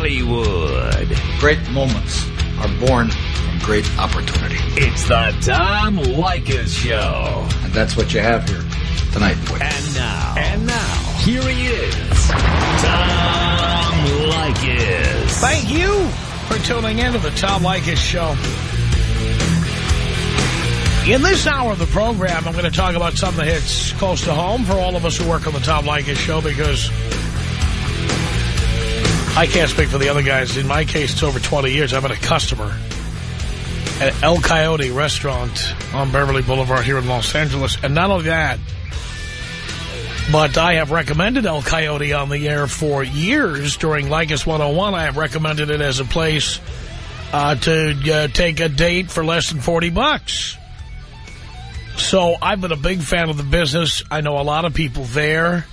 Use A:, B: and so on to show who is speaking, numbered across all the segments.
A: Hollywood.
B: Great moments are born from great opportunity.
A: It's the Tom Leykis Show.
B: And that's what you have here tonight, boys.
A: And now. And now. Here he is. Tom Leykis.
C: Thank you for tuning in to the Tom Leykis Show. In this hour of the program, I'm going to talk about something that hits close to home for all of us who work on the Tom Leykis Show because I can't speak for the other guys. In my case, it's over 20 years. I've been a customer at El Coyote restaurant on Beverly Boulevard here in Los Angeles. And not only that, but I have recommended El Coyote on the air for years during Leykis 101. I have recommended it as a place uh, to uh, take a date for less than 40 bucks. So I've been a big fan of the business. I know a lot of people there.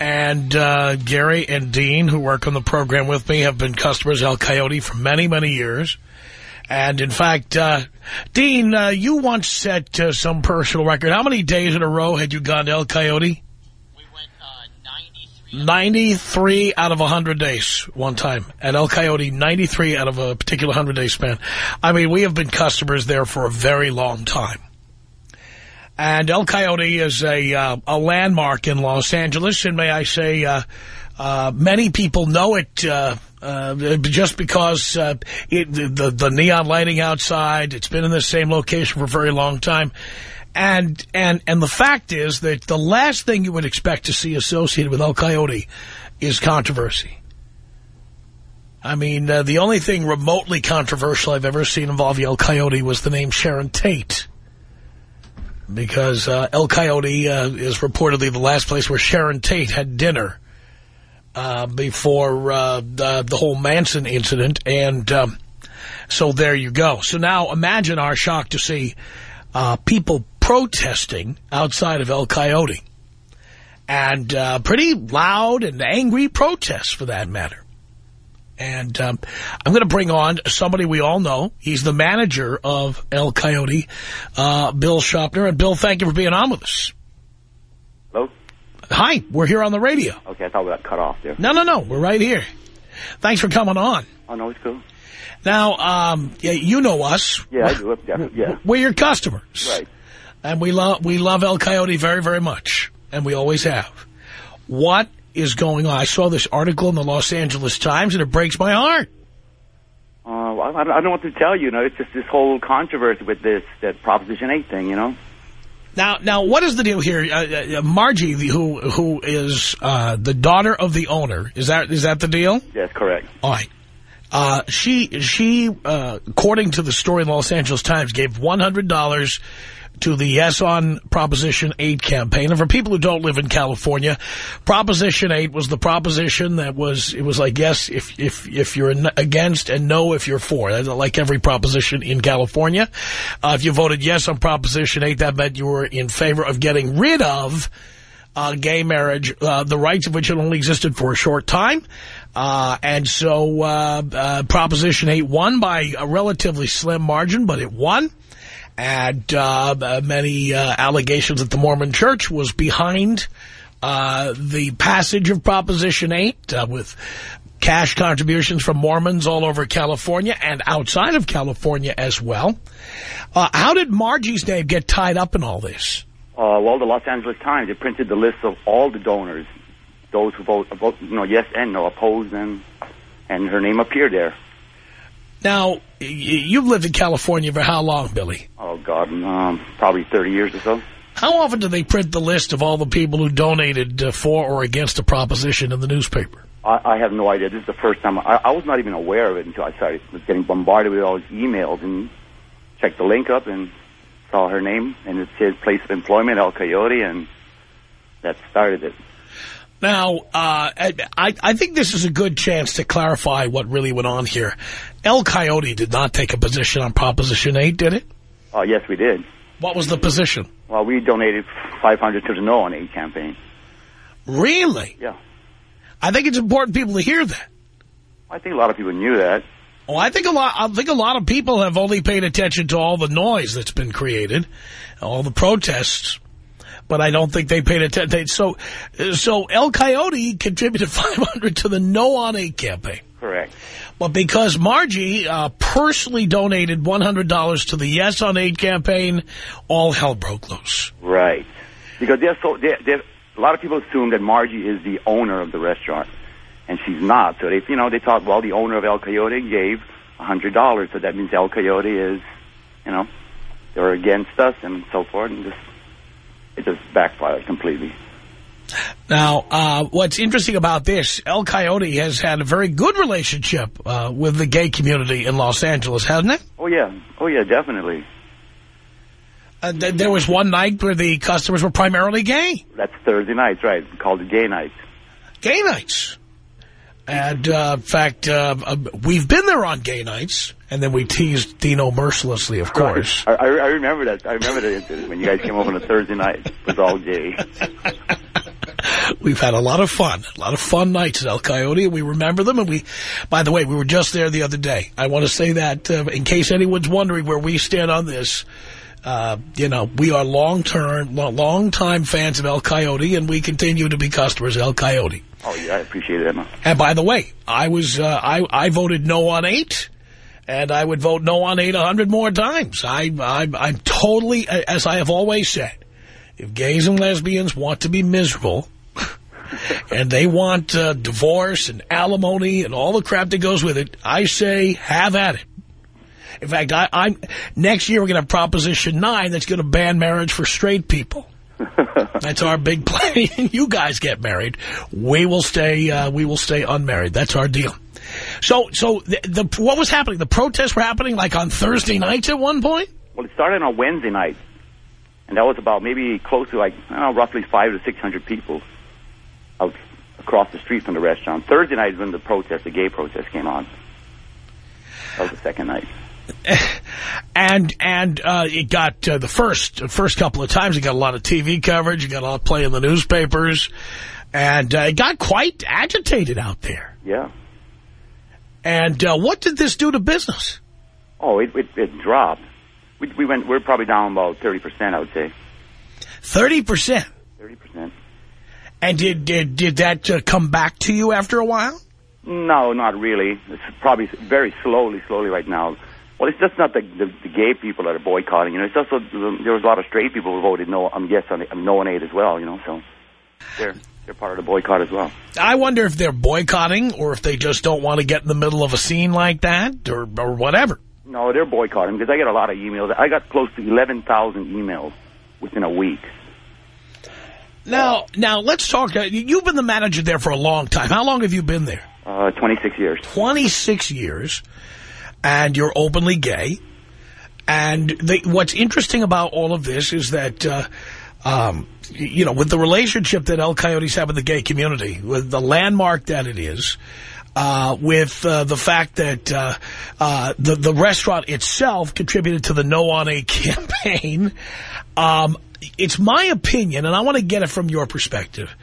C: And uh, Gary and Dean, who work on the program with me, have been customers El Coyote for many, many years. And in fact, uh, Dean, uh, you once set uh, some personal record. How many days in a row had you gone to El Coyote?
D: We went uh, 93.
C: 93 out of 100 days one time. At El Coyote, 93 out of a particular 100-day span. I mean, we have been customers there for a very long time. And El Coyote is a, uh, a landmark in Los Angeles, and may I say, uh, uh, many people know it uh, uh, just because uh, it, the, the neon lighting outside, it's been in the same location for a very long time. And, and, and the fact is that the last thing you would expect to see associated with El Coyote is controversy. I mean, the only thing remotely controversial I've ever seen involving El Coyote was the name Sharon Tate. Because uh, El Coyote uh, is reportedly the last place where Sharon Tate had dinner uh, before uh, the, the, whole Manson incident. And um, so there you go. So now imagine our shock to see uh, people protesting outside of El Coyote. And uh, pretty loud and angry protests, for that matter. And um, I'm going to bring on somebody we all know. He's the manager of El Coyote, uh, Bill Shopner. And, Bill, thank you for being on with us.
E: Hello?
C: Hi, we're here on the radio.
E: Okay, I thought we got cut off there.
C: No, no, no, we're right here. Thanks for coming on.
E: Oh, no, it's cool.
C: Now, um, yeah, you know us.
E: Yeah, I do. Yeah, yeah.
C: We're your customers.
E: Right.
C: And we love we love El Coyote very, very much. And we always have. What is going on? I saw this article in the Los Angeles Times, and it breaks my heart.
E: Uh, I, I don't know what to tell you. You know, it's just this whole controversy with this that Proposition 8 thing, you know?
C: Now, now, what is the deal here? Uh, uh, Margie, who who is uh, the daughter of the owner, is that is that the deal?
E: Yes, correct.
C: All right. Uh, she she, uh, according to the story in the Los Angeles Times, gave one hundred dollars to the Yes on Proposition 8 campaign. And for people who don't live in California, Proposition 8 was the proposition that was, it was like yes if if if you're against and no if you're for. Like every proposition in California. Uh, if you voted yes on Proposition 8, that meant you were in favor of getting rid of uh, gay marriage, uh, the rights of which had only existed for a short time. Uh, and so uh, uh, Proposition 8 won by a relatively slim margin, but it won and uh, many uh, allegations that the Mormon Church was behind uh, the passage of Proposition 8 uh, with cash contributions from Mormons all over California and outside of California as well. Uh, how did Margie's name get tied up in all this?
E: Uh, well, the Los Angeles Times, they printed the list of all the donors, those who vote, vote you know, yes and no, opposed, and, and her name appeared there.
C: Now, you've lived in California for how long, Billy?
E: Oh, God, um, probably 30 years or so.
C: How often do they print the list of all the people who donated uh, for or against a proposition in the newspaper?
E: I, I have no idea. This is the first time. I, I was not even aware of it until I started was getting bombarded with all these emails and checked the link up and saw her name, and it said place of employment, El Coyote, and that started it.
C: Now, uh, I, I think this is a good chance to clarify what really went on here. El Coyote did not take a position on Proposition 8, did it?
E: Oh, uh, yes, we did.
C: What was the position?
E: Well, we donated 500 to the No on 8 campaign.
C: Really?
E: Yeah.
C: I think it's important people to hear that.
E: I think a lot of people knew that.
C: Oh, I think a lot. I think a lot of people have only paid attention to all the noise that's been created, all the protests but I don't think they paid attention. So, so El Coyote contributed 500 to the No on 8 campaign.
E: Correct.
C: But because Margie uh, personally donated $100 to the Yes on 8 campaign, all hell broke loose.
E: Right. Because they're so, they're, they're, a lot of people assume that Margie is the owner of the restaurant, and she's not. So they, you know, they thought, well, the owner of El Coyote gave $100, so that means El Coyote is, you know, they're against us and so forth, and just, it just backfired completely.
C: Now, uh, what's interesting about this, El Coyote has had a very good relationship uh, with the gay community in Los Angeles, hasn't it?
E: Oh, yeah. Oh, yeah, definitely.
C: Uh, th there was one night where the customers were primarily gay.
E: That's Thursday nights, right. Called it gay nights.
C: Gay nights. And, uh, in fact, uh, uh, we've been there on gay nights, and then we teased Dino mercilessly, of course.
E: I, I, I remember that. I remember that incident when you guys came over on a Thursday night. It was all gay.
C: We've had a lot of fun, a lot of fun nights at El Coyote, and we remember them. And we, by the way, we were just there the other day. I want to say that uh, in case anyone's wondering where we stand on this. Uh, you know, we are long-term, long-time fans of El Coyote, and we continue to be customers of El Coyote.
E: Oh, yeah, I appreciate it, Emma.
C: And by the way, I was, uh, I, I voted no on eight, and I would vote no on eight a hundred more times. I, I, I'm totally, as I have always said, if gays and lesbians want to be miserable, and they want uh, divorce and alimony and all the crap that goes with it, I say have at it. In fact, I, I'm next year we're going to have Proposition 9 that's going to ban marriage for straight people. That's our big plan. you guys get married. We will stay. Uh, we will stay unmarried. That's our deal. So, so the, the what was happening? The protests were happening like on Thursday nights at one point.
E: Well, it started on Wednesday night, and that was about maybe close to like I don't know, roughly five to six hundred people out across the street from the restaurant. Thursday night is when the protest, the gay protest, came on. That was the second night.
C: and and uh, it got uh, the first first couple of times. It got a lot of TV coverage. It got a lot of play in the newspapers, and uh, it got quite agitated out there.
E: Yeah.
C: And uh, what did this do to business?
E: Oh, it it, it dropped. We we went. We're probably down about thirty percent. I would say.
C: Thirty percent.
E: Thirty percent.
C: And did did did that uh, come back to you after a while?
E: No, not really. It's probably very slowly, slowly right now. Well, it's just not the, the, the gay people that are boycotting. You know, it's also there was a lot of straight people who voted no. Um, yes, on um, no on eight as well. You know, so they're they're part of the boycott as well.
C: I wonder if they're boycotting or if they just don't want to get in the middle of a scene like that or or whatever.
E: No, they're boycotting because I get a lot of emails. I got close to eleven thousand emails within a week.
C: Now, now let's talk. Uh, you've been the manager there for a long time. How long have you been there?
E: Uh, 26 years.
C: 26 years, and you're openly gay. And what's interesting about all of this is that, uh, um, you know, with the relationship that El Coyotes have with the gay community, with the landmark that it is, uh, with uh, the fact that uh, uh, the the restaurant itself contributed to the No on a campaign. Um, it's my opinion, and I want to get it from your perspective.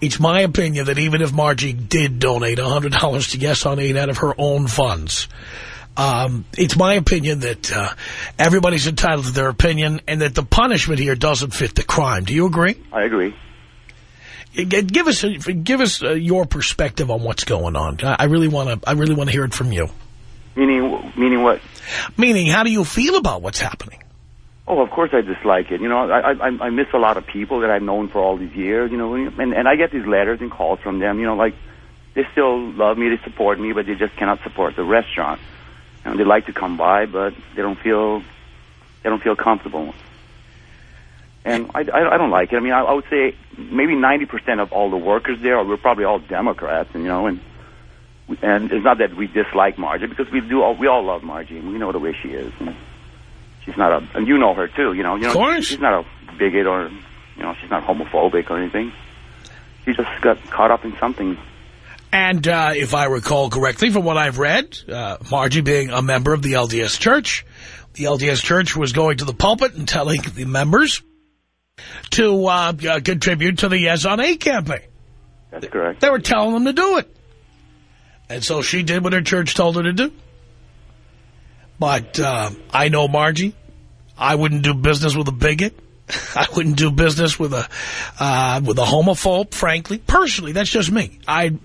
C: It's my opinion that even if Margie did donate $100 to Yes on 8 out of her own funds, um, it's my opinion that uh, everybody's entitled to their opinion and that the punishment here doesn't fit the crime. Do you agree?
E: I agree.
C: Give us give us uh, your perspective on what's going on. I really want to I really want to hear it from you.
E: Meaning meaning what?
C: Meaning, how do you feel about what's happening?
E: Oh, of course I dislike it. You know, I, I I miss a lot of people that I've known for all these years. You know, and and I get these letters and calls from them. You know, like they still love me, they support me, but they just cannot support the restaurant. And they like to come by, but they don't feel they don't feel comfortable. And I, I, I don't like it. I mean, I, I would say maybe 90% of all the workers there, we're probably all Democrats, and you know, and and it's not that we dislike Margie because we do all, we all love Margie and we know the way she is. And she's not a, and you know her too. You know, you know,
C: of course.
E: she's not a bigot or you know, she's not homophobic or anything. She just got caught up in something.
C: And uh, if I recall correctly from what I've read, uh, Margie being a member of the LDS Church, the LDS Church was going to the pulpit and telling the members to uh, uh, contribute to the Yes on A campaign.
E: That's correct.
C: They were telling them to do it. And so she did what her church told her to do. But uh, I know Margie. I wouldn't do business with a bigot. I wouldn't do business with a uh, with a homophobe, frankly. Personally, that's just me. I,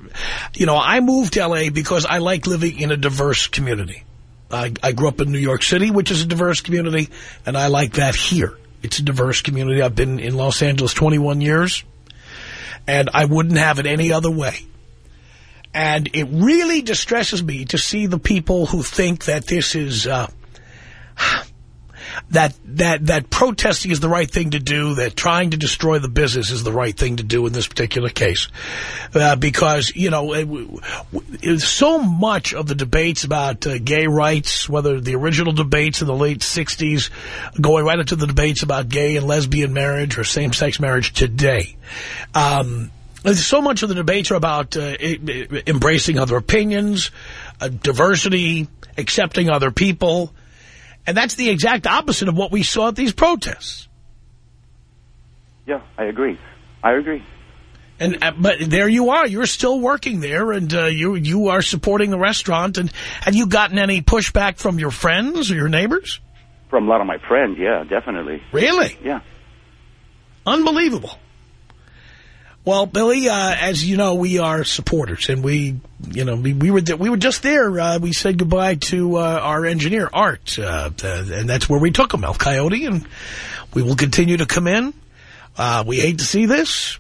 C: you know, I moved to L.A. because I like living in a diverse community. I, I grew up in New York City, which is a diverse community, and I like that here. It's a diverse community. I've been in Los Angeles 21 years, and I wouldn't have it any other way. And it really distresses me to see the people who think that this is... Uh, that that that protesting is the right thing to do, that trying to destroy the business is the right thing to do in this particular case, uh, because you know it, it, so much of the debates about uh, gay rights, whether the original debates in the late '60s, going right into the debates about gay and lesbian marriage or same-sex marriage today. Um, so much of the debates are about uh, embracing other opinions, uh, diversity, accepting other people. And that's the exact opposite of what we saw at these protests.
E: Yeah, I agree. I agree.
C: And uh, but there you are. You're still working there, and uh, you you are supporting the restaurant. And have you gotten any pushback from your friends or your neighbors?
E: From a lot of my friends, yeah, definitely.
C: Really?
E: Yeah.
C: Unbelievable. Well, Billy, uh, as you know, we are supporters, and we, you know, we, we were we were just there. Uh, we said goodbye to uh, our engineer, Art, uh, and that's where we took him, El Coyote, and we will continue to come in. Uh, we hate to see this,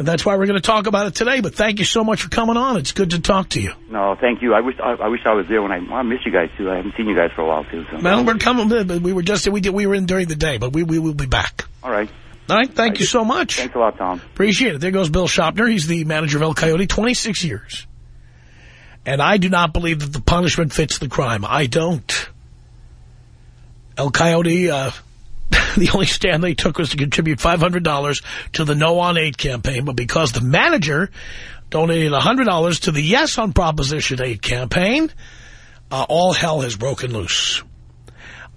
C: and that's why we're going to talk about it today. But thank you so much for coming on. It's good to talk to you.
E: No, thank you. I wish I, I wish I was there when I. Well, I miss you guys too. I haven't seen you guys for a while too. So.
C: Well, we're coming. We were just we did we were in during the day, but we we will be back.
E: All right.
C: All right, thank you so much.
E: Thanks a lot, Tom.
C: Appreciate it. There goes Bill Shopner. He's the manager of El Coyote, 26 years. And I do not believe that the punishment fits the crime. I don't. El Coyote, uh, the only stand they took was to contribute $500 to the No on 8 campaign, but because the manager donated $100 to the Yes on Proposition 8 campaign, uh, all hell has broken loose.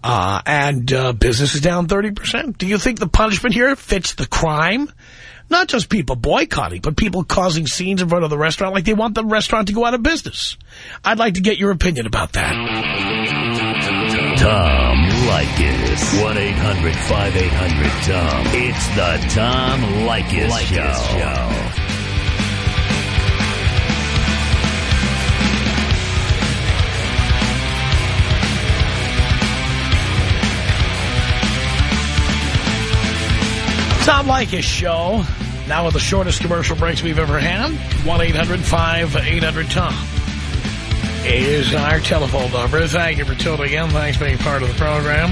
C: Uh, and uh, business is down 30%. Do you think the punishment here fits the crime? Not just people boycotting, but people causing scenes in front of the restaurant like they want the restaurant to go out of business. I'd like to get your opinion about that.
A: Tom Leykis. 1-800-5800-TOM. It's the Tom Leykis, Show. Show.
C: Tom Leykis Show. Now with the shortest commercial breaks we've ever had. 1-800-5800-TOM is our telephone number. Thank you for tuning in. Thanks for being part of the program.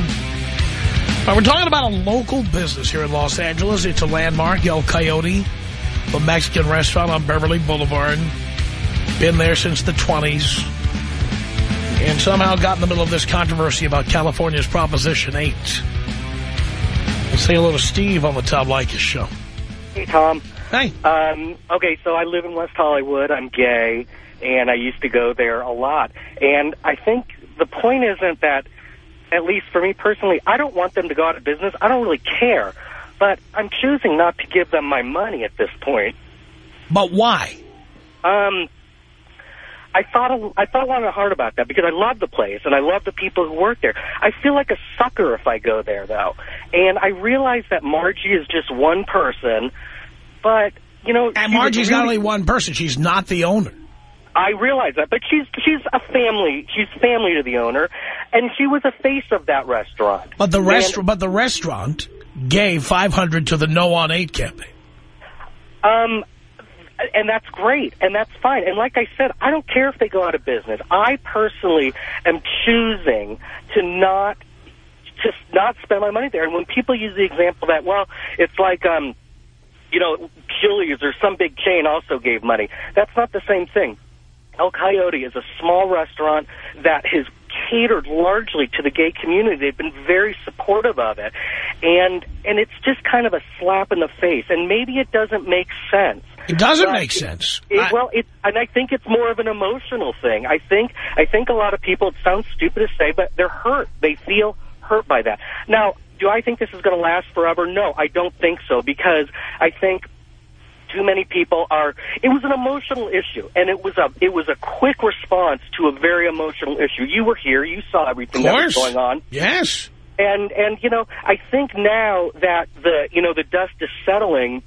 C: Right, we're talking about a local business here in Los Angeles. It's a landmark, El Coyote, the Mexican restaurant on Beverly Boulevard. Been there since the 20s. And somehow got in the middle of this controversy about California's Proposition 8. Say hello to Steve on the Tom Leykis show.
F: Hey, Tom.
C: Hey.
F: Um, okay, so I live in West Hollywood. I'm gay, and I used to go there a lot. And I think the point isn't that, at least for me personally, I don't want them to go out of business. I don't really care. But I'm choosing not to give them my money at this point.
C: But why?
F: Um, I thought a, I thought long and hard about that because I love the place and I love the people who work there. I feel like a sucker if I go there, though. And I realize that Margie is just one person, but, you know...
C: And Margie's really, not only one person. She's not the owner.
F: I realize that, but she's she's a family. She's family to the owner, and she was a face of that restaurant.
C: But the restaurant, but the restaurant gave 500 to the No on 8 campaign.
F: Um, and that's great, and that's fine. And like I said, I don't care if they go out of business. I personally am choosing to not just not spend my money there. And when people use the example that, well, it's like, um, you know, Chili's or some big chain also gave money. That's not the same thing. El Coyote is a small restaurant that has catered largely to the gay community. They've been very supportive of it. And and it's just kind of a slap in the face. And maybe it doesn't make sense.
C: It doesn't make sense.
F: It, I, well, it, and I think it's more of an emotional thing. I think I think a lot of people, it sounds stupid to say, but they're hurt. They feel hurt by that. Now, do I think this is going to last forever? No, I don't think so, because I think too many people are it was an emotional issue and it was a it was a quick response to a very emotional issue you were here you saw everything that was going on
C: yes
F: And and you know, I think now that the you know the dust is settling,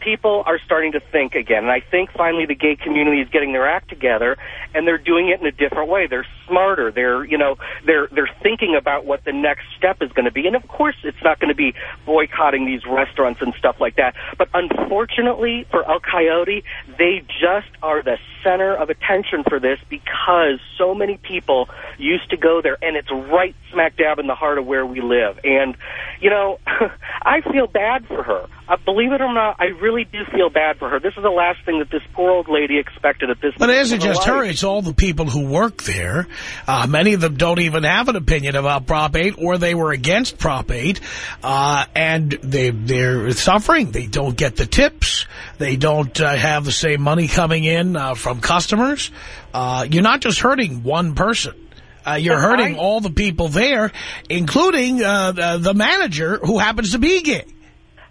F: people are starting to think again. And I think finally the gay community is getting their act together and they're doing it in a different way. They're smarter. They're, you know, they're, they're thinking about what the next step is going to be. And of course it's not going to be boycotting these restaurants and stuff like that. But unfortunately for El Coyote, they just are the center of attention for this because so many people used to go there and it's right smack dab in the heart of where we live. And, you know, I feel bad for her. Uh, believe it or not, I really do feel bad for her. This is the last thing that this poor old lady expected at this
C: But it isn't just her, it's all the people who work there. Uh, many of them don't even have an opinion about Prop 8 or they were against Prop 8. Uh, and they, they're suffering. They don't get the tips. They don't uh, have the same money coming in uh, from customers. Uh, you're not just hurting one person. Uh, you're hurting all the people there, including uh, the, the manager who happens to be gay.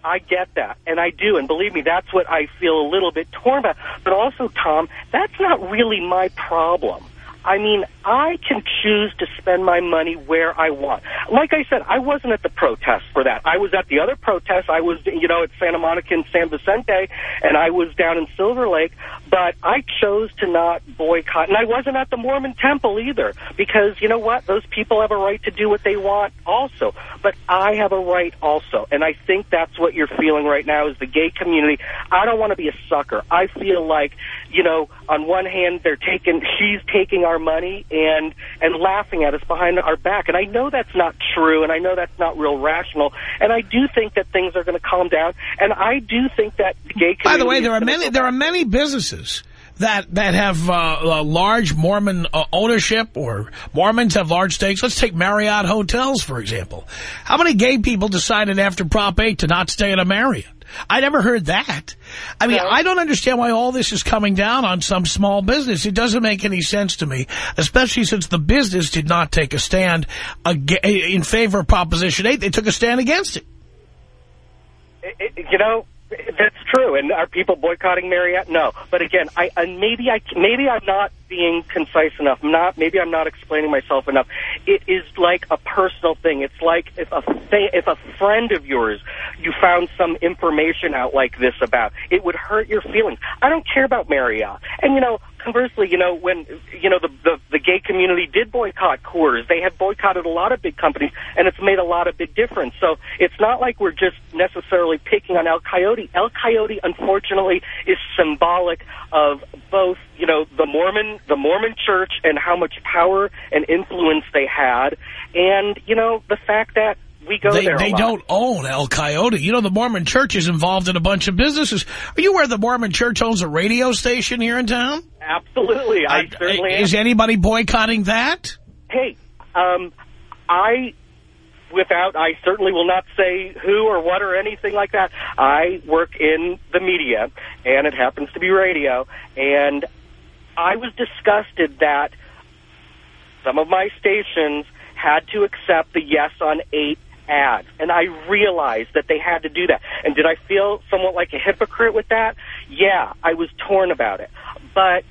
F: I get that, and I do, and believe me, that's what I feel a little bit torn about. But also, Tom, that's not really my problem. I mean, I can choose to spend my money where I want. Like I said, I wasn't at the protest for that. I was at the other protest. I was, you know, at Santa Monica and San Vicente, and I was down in Silver Lake. But I chose to not boycott, and I wasn't at the Mormon Temple either, because you know what? Those people have a right to do what they want, also. But I have a right also, and I think that's what you're feeling right now is the gay community. I don't want to be a sucker. I feel like, you know, on one hand they're taking, she's taking our money and and laughing at us behind our back, and I know that's not true, and I know that's not real rational, and I do think that things are going to calm down, and I do think that gay community.
C: By the way, there are many there are many businesses that that have uh, uh, large Mormon uh, ownership or Mormons have large stakes. Let's take Marriott hotels for example. How many gay people decided after Prop 8 to not stay at a Marriott? I never heard that. I mean,
F: No.
C: I don't understand why all this is coming down on some small business. It doesn't make any sense to me, especially since the business did not take a stand in favor of Proposition 8. They took a stand against it.
F: It- it- you know, that's true. And are people boycotting Marriott? No. But again, I and maybe I maybe I'm not being concise enough. I'm Not maybe I'm not explaining myself enough. It is like a personal thing. It's like if a if a friend of yours you found some information out like this about, it would hurt your feelings. I don't care about Marriott. And you know, conversely, you know, when you know the the, the gay community did boycott Coors, they have boycotted a lot of big companies, and it's made a lot of big difference. So it's not like we're just necessarily picking on El Coyote. El Coyote, unfortunately, is symbolic of both, you know, the Mormon the Mormon Church and how much power and influence they had, and you know the fact that we go
C: They,
F: there.
C: they don't own El Coyote. You know, the Mormon Church is involved in a bunch of businesses. Are you aware the Mormon Church owns a radio station here in town?
F: Absolutely, I
C: Uh,
F: certainly am.
C: is anybody boycotting that?
F: hey, um, I, without, I certainly will not say who or what or anything like that. I work in the media, and it happens to be radio, and I was disgusted that some of my stations had to accept the yes on eight ads, and I realized that they had to do that. And did I feel somewhat like a hypocrite with that? Yeah, I was torn about it. But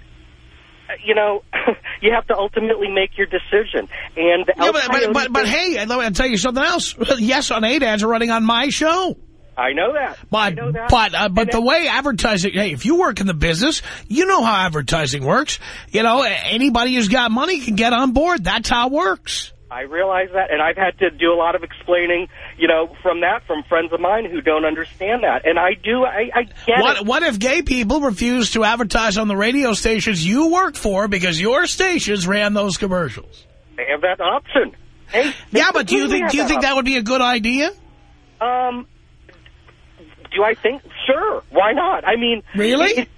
F: you know, you have to ultimately make your decision. And
C: Yeah, but, but, but, but hey, let me tell you something else. Yes on 8 ads are running on my show.
F: I know that. I
C: But
F: know that.
C: but uh, but
F: And
C: the way advertising, hey, if you work in the business, you know how advertising works. You know, anybody who's got money can get on board. That's how it works.
F: I realize that, and I've had to do a lot of explaining, you know, from that from friends of mine who don't understand that, and I do. I, I get
C: What
F: it.
C: what if gay people refuse to advertise on the radio stations you work for because your stations ran those commercials?
F: They have that option. Hey,
C: Yeah, but do you think do you think that would be a good idea?
F: Um, do I think? Sure. Why not? I mean,
C: Really?
F: it- it-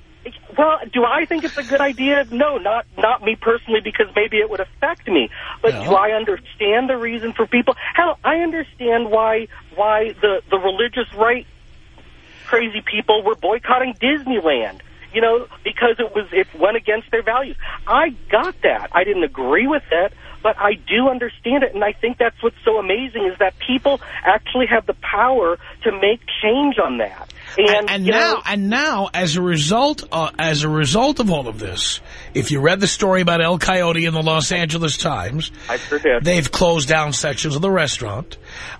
F: well, do I think it's a good idea? No, not not me personally, because maybe it would affect me. But
C: Yeah.
F: do I understand the reason for people? Hell, I understand why why the the religious right crazy people were boycotting Disneyland. You know, because it was it went against their values. I got that. I didn't agree with it, but I do understand it, and I think that's what's so amazing is that people actually have the power to make change on that. And,
C: and now,
F: know,
C: and now, as a result, uh, as a result of all of this, if you read the story about El Coyote in the Los Angeles Times,
F: I sure did.
C: they've closed down sections of the restaurant.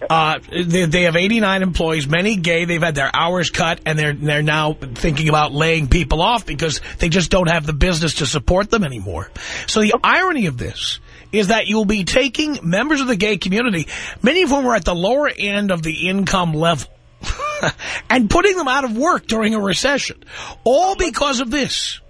C: Uh, they, they have 89 employees, many gay. They've had their hours cut, and they're they're now thinking about laying people off because they just don't have the business to support them anymore. So the irony of this is that you'll be taking members of the gay community, many of whom are at the lower end of the income level, and putting them out of work during a recession, all because of this.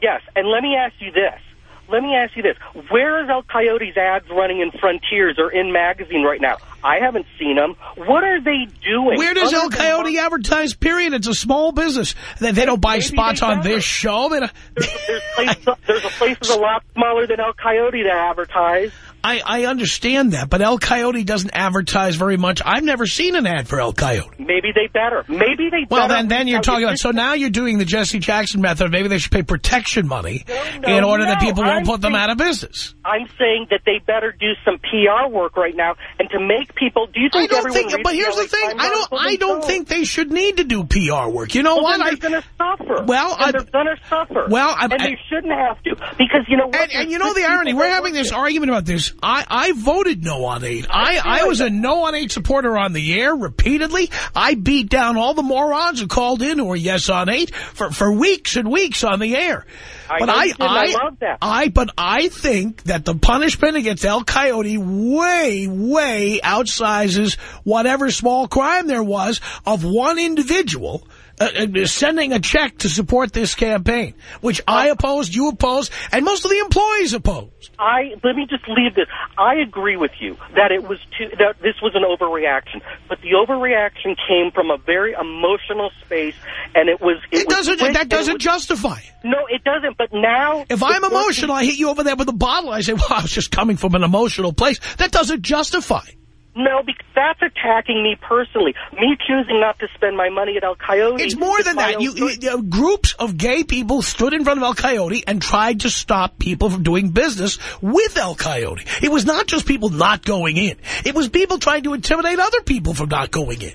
F: Yes, and let me ask you this. Let me ask you this. Where is El Coyote's ads running in Frontiers or in Magazine right now? I haven't seen them. What are they doing?
C: Where does
F: other
C: El Coyote advertise, period? It's a small business. They, they don't buy
F: Maybe
C: spots on this show.
F: There's, there's, places, there's a places a lot smaller than El Coyote to advertise.
C: I, I understand that, but El Coyote doesn't advertise very much. I've never seen an ad for El Coyote.
F: Maybe they better. Maybe they
C: Well,
F: better.
C: then, then you're talking about, so now you're doing the Jesse Jackson method. Maybe they should pay protection money
F: no,
C: in order that people won't
F: I'm
C: put them out of business.
F: I'm saying that they better do some PR work right now and to make people. Do you
C: I
F: think
C: don't
F: everyone
C: think, but here's the thing. I don't, I don't think they should need to do PR work. You know
F: Well,
C: what?
F: they're going to suffer.
C: Well, I-
F: they're going to suffer.
C: Well, I-
F: and
C: I-
F: they shouldn't have to because you know what?
C: And, and you know the irony, we're having this argument about this. I, I voted no on 8. I, I was a no on 8 supporter on the air repeatedly. I beat down all the morons who called in who were yes on 8 for, for weeks and weeks on the air.
F: I
C: but I,
F: and I love that.
C: I, but I think that the punishment against El Coyote way, way outsizes whatever small crime there was of one individual uh, uh, sending a check to support this campaign, which I opposed, you opposed, and most of the employees opposed.
F: I let me just leave this. I agree with you that it was too, that this was an overreaction, but the overreaction came from a very emotional space, and it was. It,
C: It
F: was
C: doesn't.
F: quick,
C: That doesn't
F: was-
C: justify it.
F: No, it doesn't. But now,
C: If I'm emotional, I hit you over there with a bottle. I say, well, I was just coming from an emotional place. That doesn't justify. it.
F: No, because that's attacking me personally. Me choosing not to spend my money at El Coyote.
C: It's more than that. You, you- uh, groups of gay people stood in front of El Coyote and tried to stop people from doing business with El Coyote. It was not just people not going in. It was people trying to intimidate other people from not going in.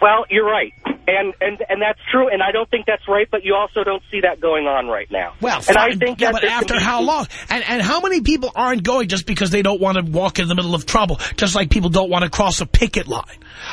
F: Well, you're right, and and and that's true, and I don't think that's right. But you also don't see that going on right now.
C: Well,
F: and I think
C: yeah,
F: that
C: but after how long? And and how many people aren't going just because they don't want to walk in the middle of trouble? Just like people don't want to cross a picket line.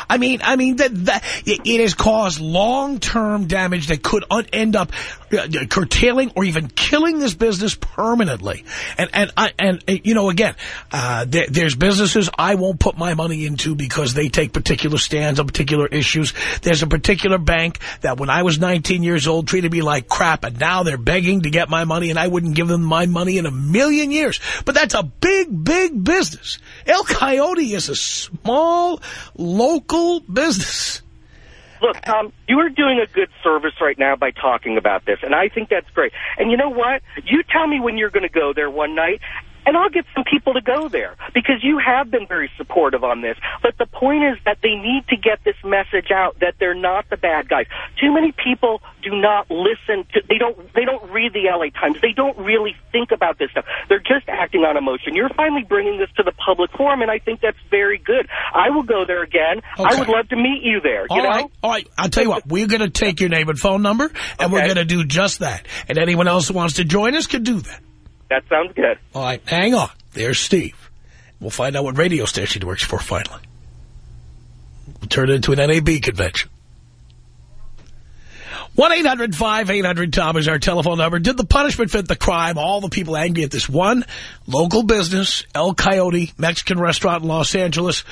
C: I mean, I mean that that it, has caused long term damage that could end up uh, curtailing or even killing this business permanently. And and I and uh, you know again, uh, there, there's businesses I won't put my money into because they take particular stands on particular issues. There's a particular bank that when I was 19 years old treated me like crap, and now they're begging to get my money, and I wouldn't give them my money in a million years. But that's a big, big business. El Coyote is a small, local business.
F: Look, Tom, you are doing a good service right now by talking about this, and I think that's great. And you know what? You tell me when you're going to go there one night, and I'll get some people to go there because you have been very supportive on this. But the point is that they need to get this message out that they're not the bad guys. Too many people do not listen to. They don't. They don't read the LA Times. They don't really think about this stuff. They're just acting on emotion. You're finally bringing this to the public forum, and I think that's very good. I will go there again. I would love to meet you there.
C: All
F: you know.
C: right, all right. I'll tell you what. We're going to take your name and phone number, and we're going to do just that. And anyone else who wants to join us can do that.
F: That sounds good.
C: All right, hang on. There's Steve. We'll find out what radio station he works for finally. We'll turn it into an NAB convention. 1-800-5800-TOM is our telephone number. Did the punishment fit the crime? All the people angry at this one local business, El Coyote, Mexican restaurant in Los Angeles.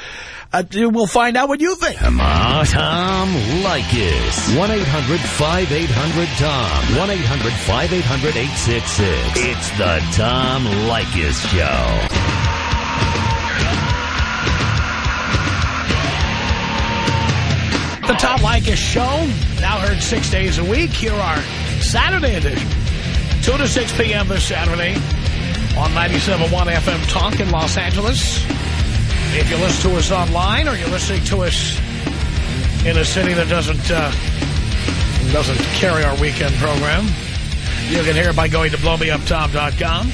C: Uh, we'll find out what you think.
A: Come on, Tom Leykis. 1-800-5800-TOM. 1-800-5800-866. It's the Tom Leykis Show.
C: The Tom Leykis Show, now heard six days a week. Here are Saturday edition. 2 to 6 p.m. this Saturday on 97.1 FM Talk in Los Angeles. If you listen to us online or you're listening to us in a city that doesn't uh, doesn't carry our weekend program, you can hear it by going to blowmeuptom.com.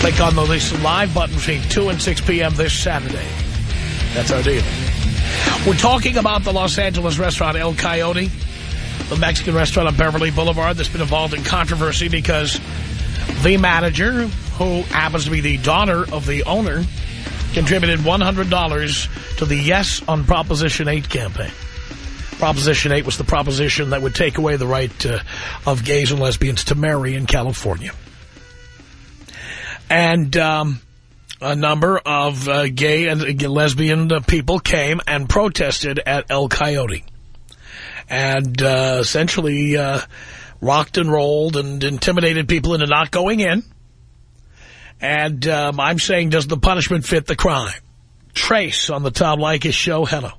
C: Click on the Listen Live button between 2 and 6 p.m. this Saturday. That's our deal. We're talking about the Los Angeles restaurant El Coyote, the Mexican restaurant on Beverly Boulevard that's been involved in controversy because the manager, who happens to be the daughter of the owner, contributed $100 to the Yes on Proposition 8 campaign. Proposition 8 was the proposition that would take away the right uh, of gays and lesbians to marry in California. And um, a number of uh, gay and lesbian uh, people came and protested at El Coyote. And uh, essentially uh, rocked and rolled and intimidated people into not going in. And um, I'm saying, does the punishment fit the crime? Trace on the Tom Leykis show. Hello.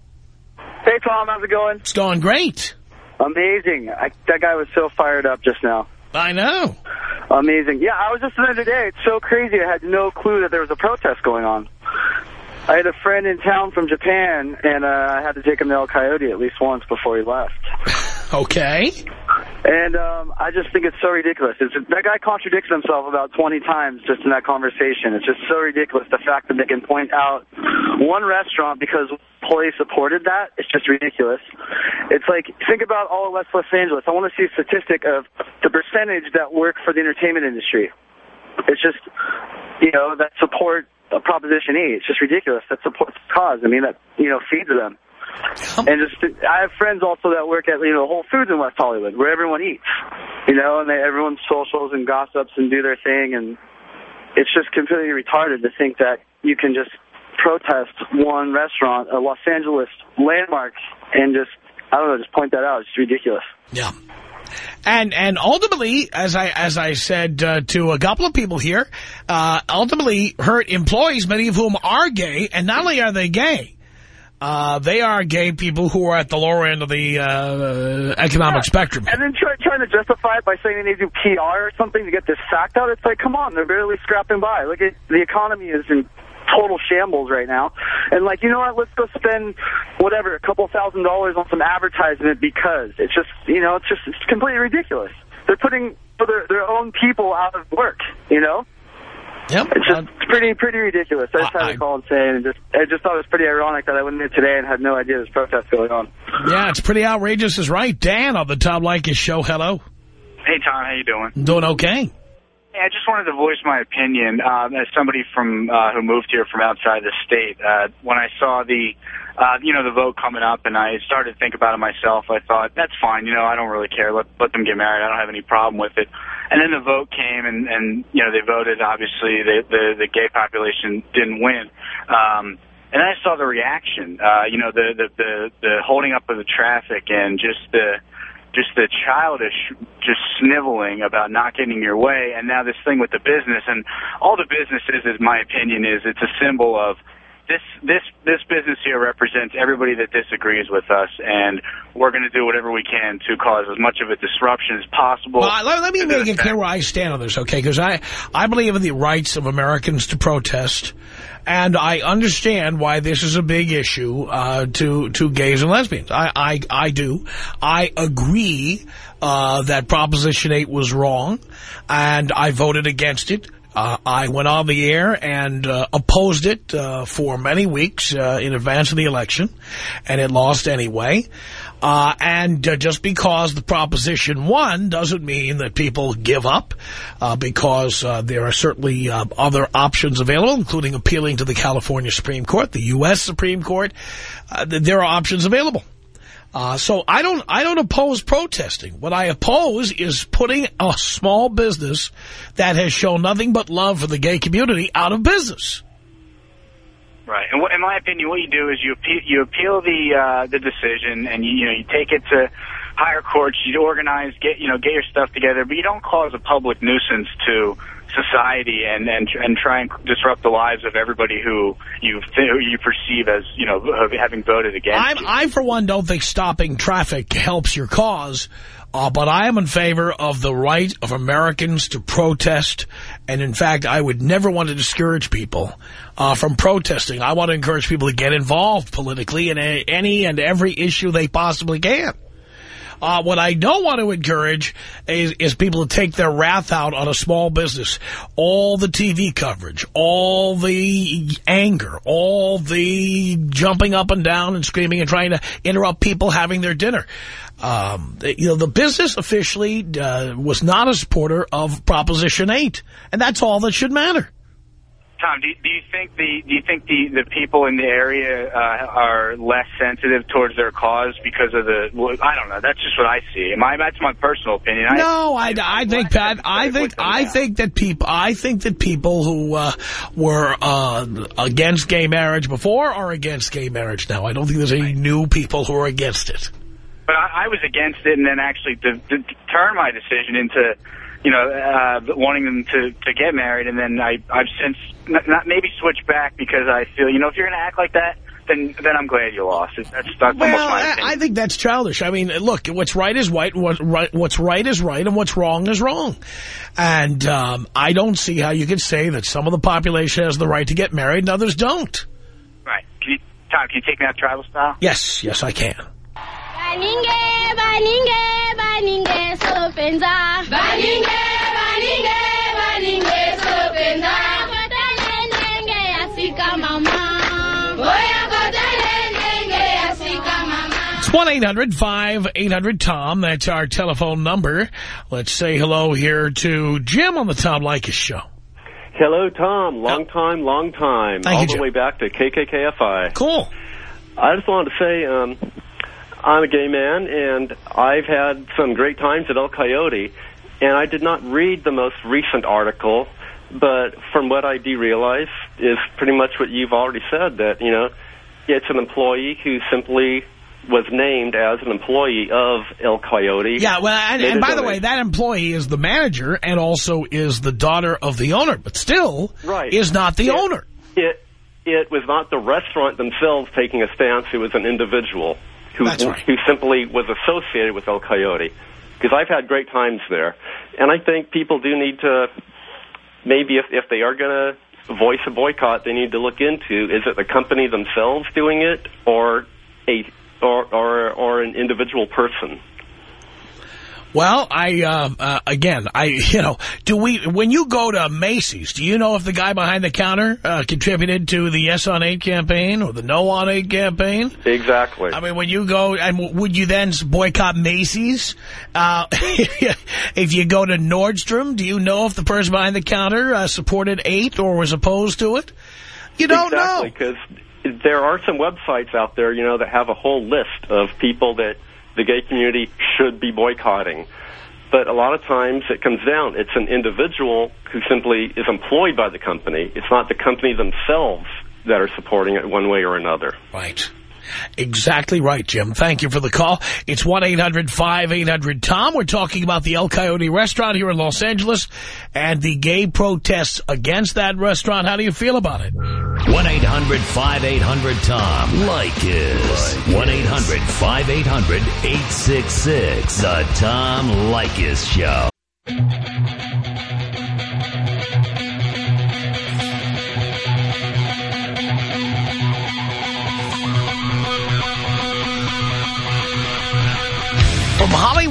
G: Hey, Tom. How's it going?
C: It's going great.
G: Amazing. I, that guy was so fired up just now.
C: I know.
G: Amazing. Yeah, I was just there today. It's so crazy. I had no clue that there was a protest going on. I had a friend in town from Japan, and uh, I had to take him to El Coyote at least once before he left.
C: Okay.
G: And um, I just think it's so ridiculous. It's, that guy contradicts himself about 20 times just in that conversation. It's just so ridiculous, the fact that they can point out one restaurant because employees supported that. It's just ridiculous. It's like, think about all of West Los Angeles. I want to see a statistic of the percentage that work for the entertainment industry. It's just, you know, that support uh, Proposition E. It's just ridiculous. That supports the cause. I mean, that, you know, feeds them. And just, I have friends also that work at, you know, Whole Foods in West Hollywood, where everyone eats, you know, and they, everyone socials and gossips and do their thing, and it's just completely retarded to think that you can just protest one restaurant, a Los Angeles landmark, and just, I don't know, just point that out. It's ridiculous.
C: Yeah. And and ultimately, as I as I said uh, to a couple of people here, uh, ultimately hurt employees, many of whom are gay, and not only are they gay, uh, they are gay people who are at the lower end of the uh, economic
G: Yeah.
C: spectrum.
G: And then try, trying to justify it by saying they need to do PR or something to get this fact out. It's like, come on, they're barely scrapping by. Look at the economy is in total shambles right now. And like, you know what? Let's go spend whatever a couple thousand dollars on some advertisement because it's just, you know, it's just it's completely ridiculous. They're putting their their own people out of work. You know.
C: Yep.
G: It's just it's pretty pretty ridiculous. I just had
C: I-
G: to call and say and just I just thought it was pretty ironic that I went in today and had no idea there's protest going on.
C: yeah, it's pretty outrageous. Is right. Dan on the Tom Leykis show. Hello.
H: Hey, Tom, how you doing?
C: Doing okay.
H: Hey, I just wanted to voice my opinion um, as somebody from uh, who moved here from outside the state. Uh, when I saw the, uh, you know, the vote coming up, and I started to think about it myself, I thought that's fine. You know, I don't really care. Let let them get married. I don't have any problem with it. And then the vote came, and and you know they voted. Obviously, the the, the gay population didn't win. Um, and I saw the reaction. Uh, you know, the, the the the holding up of the traffic and just the just the childish just sniveling about not getting your way and now this thing with the business and all the business is is my opinion is it's a symbol of this this this business here represents everybody that disagrees with us and we're going to do whatever we can to cause as much of a disruption as possible
C: Well, let, let me make it clear where I stand on this, okay? Because I, I believe in the rights of Americans to protest, and I understand why this is a big issue uh, to to gays and lesbians. I I, I do. I agree uh, that Proposition 8 was wrong, and I voted against it. Uh, I went on the air and uh, opposed it uh, for many weeks uh, in advance of the election, and it lost anyway. Uh, and uh, just because the proposition won doesn't mean that people give up, because there are certainly other options available, including appealing to the California Supreme Court, the U.S. Supreme Court. Th- there are options available. Uh, so I don't, I don't oppose protesting. What I oppose is putting a small business that has shown nothing but love for the gay community out of business.
H: Right. And what, in my opinion, what you do is you appeal, you appeal the uh, the decision, and you, you know you take it to higher courts. You organize, get you know, get your stuff together, but you don't cause a public nuisance to society and and and try and disrupt the lives of everybody who you who you perceive as you know having voted against.
C: I'm,
H: you.
C: I, for one, don't think stopping traffic helps your cause, uh, but I am in favor of the right of Americans to protest. And, in fact, I would never want to discourage people uh, from protesting. I want to encourage people to get involved politically in a, any and every issue they possibly can. Uh, what I don't want to encourage is, is people to take their wrath out on a small business. All the TV coverage, all the anger, all the jumping up and down and screaming and trying to interrupt people having their dinner. Um, you know, the business officially uh, was not a supporter of Proposition 8, and that's all that should matter.
H: Tom, do you, do you think the do you think the the people in the area uh, are less sensitive towards their cause because of the? Well, I don't know. That's just what I see. My that's my personal opinion.
C: No, I, I, think Pat. I think I think that people. I think that people who uh, were uh, against gay marriage before are against gay marriage now. I don't think there's any new people who are against it.
H: But I, I was against it, and then actually to, to turn my decision into you know, uh, wanting them to, to get married. And then I, I've since not, maybe switched back because I feel, you know, if you're going to act like that, then then I'm glad you lost. That's, that's
C: well,
H: almost my opinion.
C: I think that's childish. I mean, look, what's right is right, what, right, what's right is right, and what's wrong is wrong. And um, I don't see how you could say that some of the population has the right to get married and others don't.
H: Right. Can you, Tom, can you take me out tribal style?
C: Yes, yes, I can.
I: Baninge, baninge, baninge, solo penza. Baninge, baninge, baninge, solo penza. Kotale nenge asika mama. Boya kotale nenge asika mama.
C: It's 1-800-5800-TOM. That's our telephone number. Let's say hello here to Jim on the Tom Leykis Show.
J: Hello, Tom. Long time, long time.
C: Thank
J: All
C: you,
J: the
C: Jim.
J: way back to KKKFI.
C: Cool.
J: I just wanted to say um, I'm a gay man, and I've had some great times at El Coyote, and I did not read the most recent article, but from what I do realize is pretty much what you've already said, that, you know, it's an employee who simply was named as an employee of El Coyote.
C: Yeah, well, and, and by the way, that employee is the manager and also is the daughter of the owner, but still
J: Right.
C: is not the
J: It-
C: owner.
J: It it was not the restaurant themselves taking a stance. It was an individual who
C: right.
J: who simply was associated with El Coyote. Because I've had great times there, and I think people do need to maybe if if they are going to voice a boycott, they need to look into is it the company themselves doing it or a or or or an individual person.
C: Well, I, uh, uh, again, I, you know, do we, when you go to Macy's, do you know if the guy behind the counter uh, contributed to the Yes on 8 campaign or the No on 8 campaign?
J: Exactly.
C: I mean, when you go, and would you then boycott Macy's? Uh, if you go to Nordstrom, do you know if the person behind the counter uh, supported 8 or was opposed to it? You don't
J: exactly,
C: know.
J: because there are some websites out there, you know, that have a whole list of people that the gay community should be boycotting. But a lot of times it comes down, it's an individual who simply is employed by the company. It's not the company themselves that are supporting it one way or another.
C: Right. Exactly right, Jim. Thank you for the call. It's 1-800-5800-TOM. We're talking about the El Coyote restaurant here in Los Angeles and the gay protests against that restaurant. How do you feel about it?
A: 1-800-5800-TOM. Leykis. 1-800-5800-866. The Tom Leykis Show.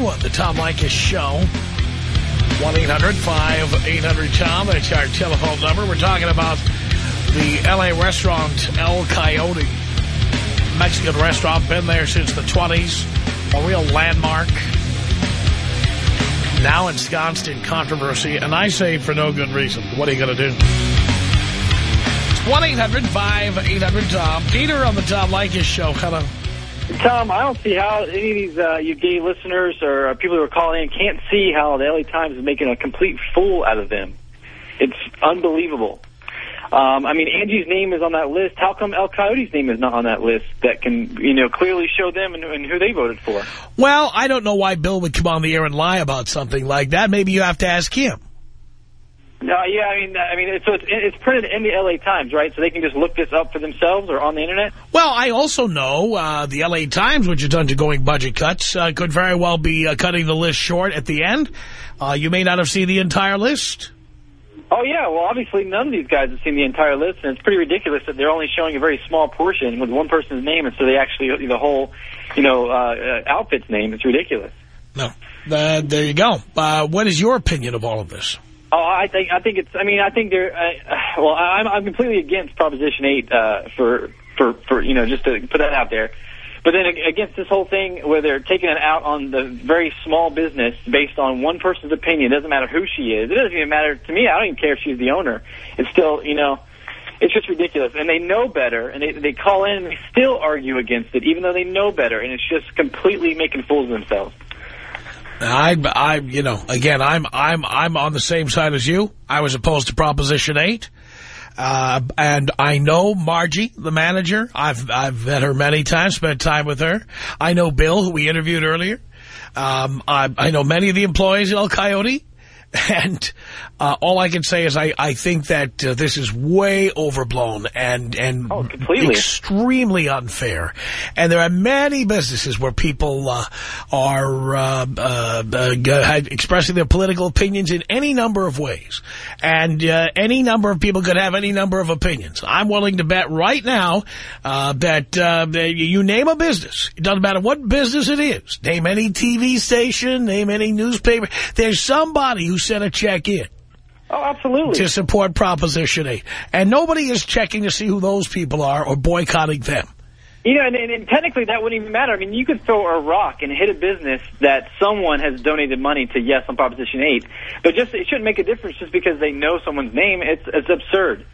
C: Hollywood, the Tom Leykis Show. 1-800-5800-TOM. That's our telephone number. We're talking about the L.A. restaurant El Coyote. Mexican restaurant, been there since the 20s. A real landmark. Now ensconced in controversy, and I say for no good reason. What are you going to do? It's 1-800-5800-TOM. Peter on the Tom Leykis Show. Hello.
K: Tom, I don't see how any of these uh, you gay listeners or uh, people who are calling in can't see how the LA Times is making a complete fool out of them. It's unbelievable. Um, I mean, Angie's name is on that list. How come El Coyote's name is not on that list that can, you know, clearly show them and, and who they voted for?
C: Well, I don't know why Bill would come on the air and lie about something like that. Maybe you have to ask him.
K: No, yeah, I mean, I mean, it's, so it's, it's printed in the LA Times, right? So they can just look this up for themselves or on the internet.
C: Well, I also know uh, the L.A. Times, which is undergoing budget cuts, uh, could very well be uh, cutting the list short at the end. Uh, you may not have seen the entire list.
K: Oh, yeah. Well, obviously, none of these guys have seen the entire list, and it's pretty ridiculous that they're only showing a very small portion with one person's name and so they actually the whole, you know, uh, uh, outfit's name. It's ridiculous.
C: No. Uh, there you go. Uh, what is your opinion of all of this?
K: Oh, I think I think it's. I mean, I think they're. Uh, well, I'm I'm completely against Proposition Eight uh, for for for you know just to put that out there. But then against this whole thing where they're taking it out on the very small business based on one person's opinion, it doesn't matter who she is. It doesn't even matter to me. I don't even care if she's the owner. It's still, you know, it's just ridiculous. And they know better, and they, they call in and they still argue against it, even though they know better. And it's just completely making fools of themselves.
C: I, I, you know, again, I'm, I'm, I'm on the same side as you. I was opposed to Proposition 8. Uh, and I know Margie, the manager. I've, I've met her many times, spent time with her. I know Bill, who we interviewed earlier. Um, I, I know many of the employees at El Coyote. And uh, all I can say is I, I think that uh, this is way overblown and, and
K: oh, completely.
C: extremely unfair. And there are many businesses where people uh, are uh, uh, uh, expressing their political opinions in any number of ways. And any number of people could have any number of opinions. I'm willing to bet right now that you name a business. It doesn't matter what business it is. Name any TV station, name any newspaper. There's somebody who sent a check in.
K: Oh, absolutely.
C: To support Proposition 8. And nobody is checking to see who those people are or boycotting them.
K: You know, and, and, and, technically that wouldn't even matter. I mean, you could throw a rock and hit a business that someone has donated money to yes on Proposition 8. But just it shouldn't make a difference just because they know someone's name. It's, it's absurd.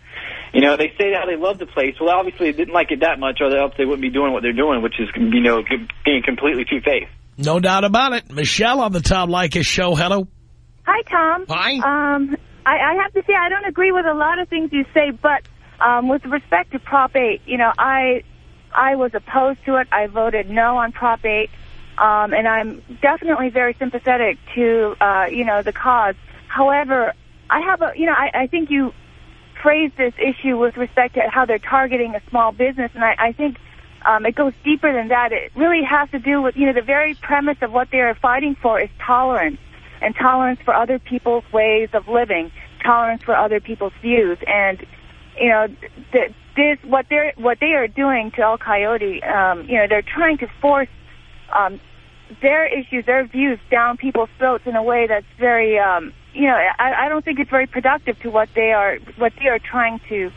K: You know, they say how they love the place. Well, obviously they didn't like it that much or else they wouldn't be doing what they're doing, which is, you know, being completely two-faced.
C: No doubt about it. Michelle on the Tom Leykis show. Hello.
L: Hi, Tom.
C: Hi.
L: Um, I, I have to say I don't agree with a lot of things you say, but um, with respect to Prop 8, you know, I I was opposed to it. I voted no on Prop 8, um, and I'm definitely very sympathetic to, uh, you know, the cause. However, I have a, you know, I, I think you phrased this issue with respect to how they're targeting a small business, and I, I think um, it goes deeper than that. It really has to do with, you know, the very premise of what they're fighting for is tolerance and tolerance for other people's ways of living, tolerance for other people's views, and you know, th this what they're what they are doing to El Coyote. Um, you know, they're trying to force um, their issues, their views down people's throats in a way that's very, um, you know, I, I don't think it's very productive to what they are what they are trying to.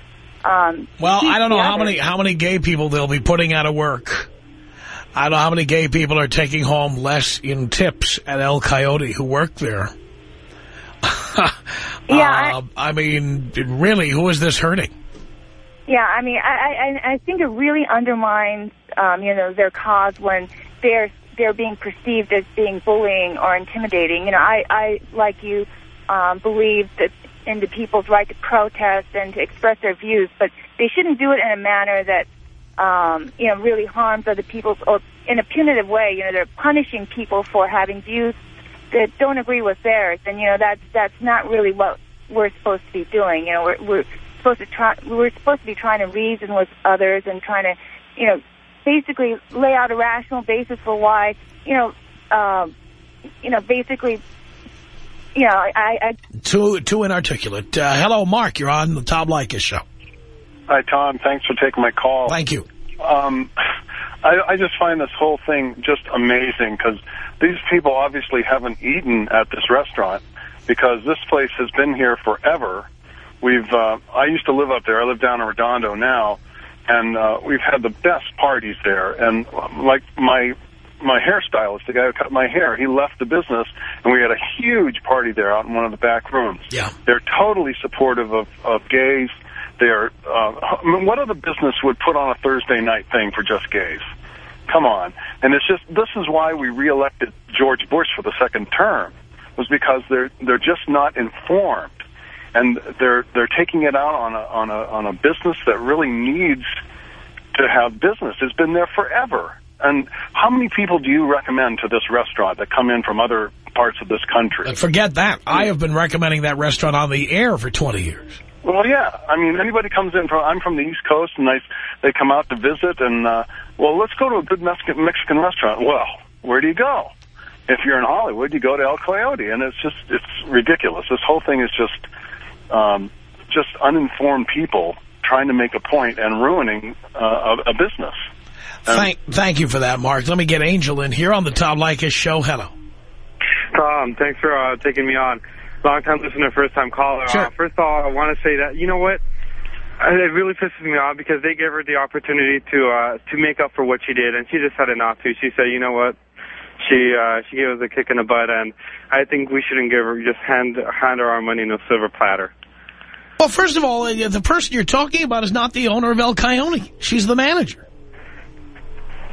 L: Um,
C: well, I don't know how many how many gay people they'll be putting out of work. I don't know how many gay people are taking home less in tips at El Coyote who work there.
L: yeah,
C: uh, I, I, mean, really, who is this hurting?
L: Yeah, I mean, I, I, I think it really undermines, um, you know, their cause when they're they're being perceived as being bullying or intimidating. You know, I, I like you, um, believe that in the people's right to protest and to express their views, but they shouldn't do it in a manner that um, you know, really harms other people or in a punitive way. You know, they're punishing people for having views that don't agree with theirs, and you know that's that's not really what we're supposed to be doing. You know, we're we're supposed to try we're supposed to be trying to reason with others and trying to, you know, basically lay out a rational basis for why, you know, um, you know, basically. You know, I, I
C: too too inarticulate. Uh, hello, Mark. You're on the Tom Leykis show.
M: Hi, Tom. Thanks for taking my call.
C: Thank you.
M: Um, I, I just find this whole thing just amazing because these people obviously haven't eaten at this restaurant because this place has been here forever. We've uh, I used to live up there. I live down in Redondo now, and uh, we've had the best parties there. And like my my hairstylist, the guy who cut my hair, he left the business, and we had a huge party there out in one of the back rooms.
C: Yeah,
M: they're totally supportive of of gays there. Uh, I mean, what other business would put on a Thursday night thing for just gays? Come on. And it's just, this is why we reelected George Bush for the second term, was because they're, they're just not informed. And they're, they're taking it out on a, on a, on a business that really needs to have business. It's been there forever. And how many people do you recommend to this restaurant that come in from other parts of this country?
C: Forget that. I have been recommending that restaurant on the air for 20 years.
M: Well, yeah. I mean, anybody comes in from, I'm from the East Coast, and they, they come out to visit, and, uh, well, let's go to a good Mexican, Mexican restaurant. Well, where do you go? If you're in Hollywood, you go to El Coyote, and it's just, it's ridiculous. This whole thing is just, um, just uninformed people trying to make a point and ruining uh, a, a business.
C: Thank, thank you for that, Mark. Let me get Angel in here on the Tom Leykis show. Hello.
N: Tom, thanks for uh, taking me on. Long time listener, first time caller.
C: Sure.
N: Uh, first of all, I want to say that you know what, Uh, it really pisses me off because they gave her the opportunity to uh, to make up for what she did, and she decided not to. She said, you know what, she uh, she gave us a kick in the butt, and I think we shouldn't give her just hand hand her our money in a silver platter.
C: Well, first of all, uh, the person you're talking about is not the owner of El Coyote. She's the manager.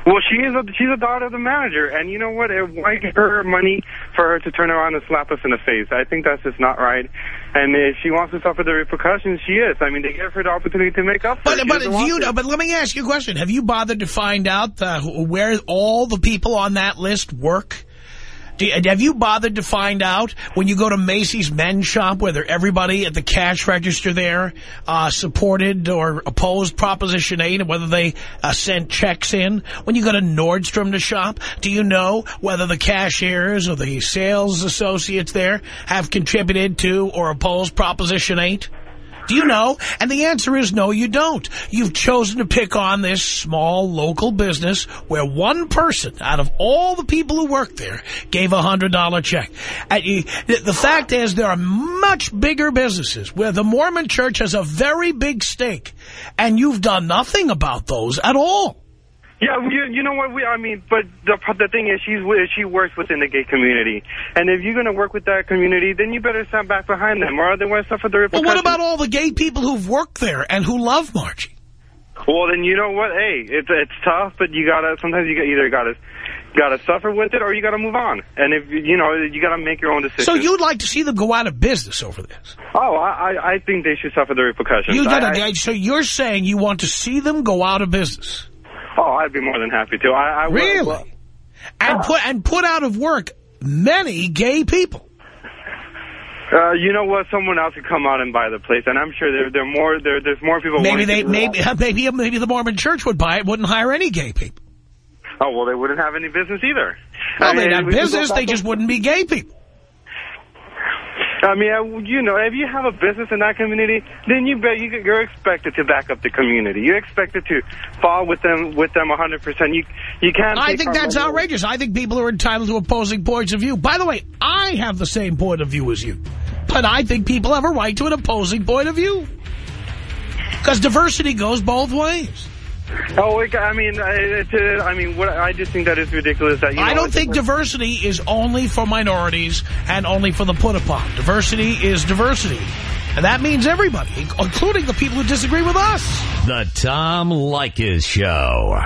N: Well, she is a she's a daughter of the manager, and you know what? Why give her money for her to turn around and slap us in the face? I think that's just not right. And if she wants to suffer the repercussions, she is. I mean, they gave her the opportunity to make up for
C: But
N: it.
C: But
N: doesn't
C: do
N: want
C: you know? But let me ask you a question: Have you bothered to find out uh, where all the people on that list work? You, have you bothered to find out when you go to Macy's men's shop whether everybody at the cash register there uh, supported or opposed Proposition 8 and whether they uh, sent checks in? When you go to Nordstrom to shop, do you know whether the cashiers or the sales associates there have contributed to or opposed Proposition 8? Do you know? And the answer is no, you don't. You've chosen to pick on this small local business where one person out of all the people who work there gave a $100 check. And the, the fact is there are much bigger businesses where the Mormon church has a very big stake and you've done nothing about those at all.
N: Yeah, you, you know what? We, I mean, but the the thing is, she's she works within the gay community, and if you're going to work with that community, then you better stand back behind them, or otherwise suffer the repercussions.
C: But what about all the gay people who've worked there and who love Margie?
N: Well, then you know what? Hey, it's it's tough, but you gotta sometimes you got either gotta gotta suffer with it or you gotta move on. And if you know, you gotta make your own decision.
C: So you'd like to see them go out of business over this?
N: Oh, I I I think they should suffer the repercussions.
C: You gotta,
N: I, I,
C: so you're saying you want to see them go out of business?
N: Oh, I'd be more than happy to. I, I
C: Really?
N: well,
C: And put and put out of work many gay people.
N: uh, you know what? Someone else could come out and buy the place, and I'm sure there there more there there's more people.
C: Maybe they maybe maybe maybe the Mormon Church would buy it, wouldn't hire any gay people.
N: Oh well, they wouldn't have any business either.
C: Well,
N: I
C: they'd have
N: we could go
C: business, they just wouldn't be gay people.
N: I mean, I- you know, if you have a business in that community, then you bet you, you're expected to back up the community. You're expected to fall with them with them 100. percent You you can't.
C: I think that's
N: money-
C: outrageous. I think people are entitled to opposing points of view. By the way, I have the same point of view as you. But I think people have a right to an opposing point of view. Because diversity goes both ways.
N: Oh, it, I mean, I- it's, uh, I mean, what I just think that is ridiculous. That you
C: I don't think diversity is only for minorities and only for the put upon. Diversity is diversity. And that means everybody, including the people who disagree with us.
A: The Tom Leykis Show.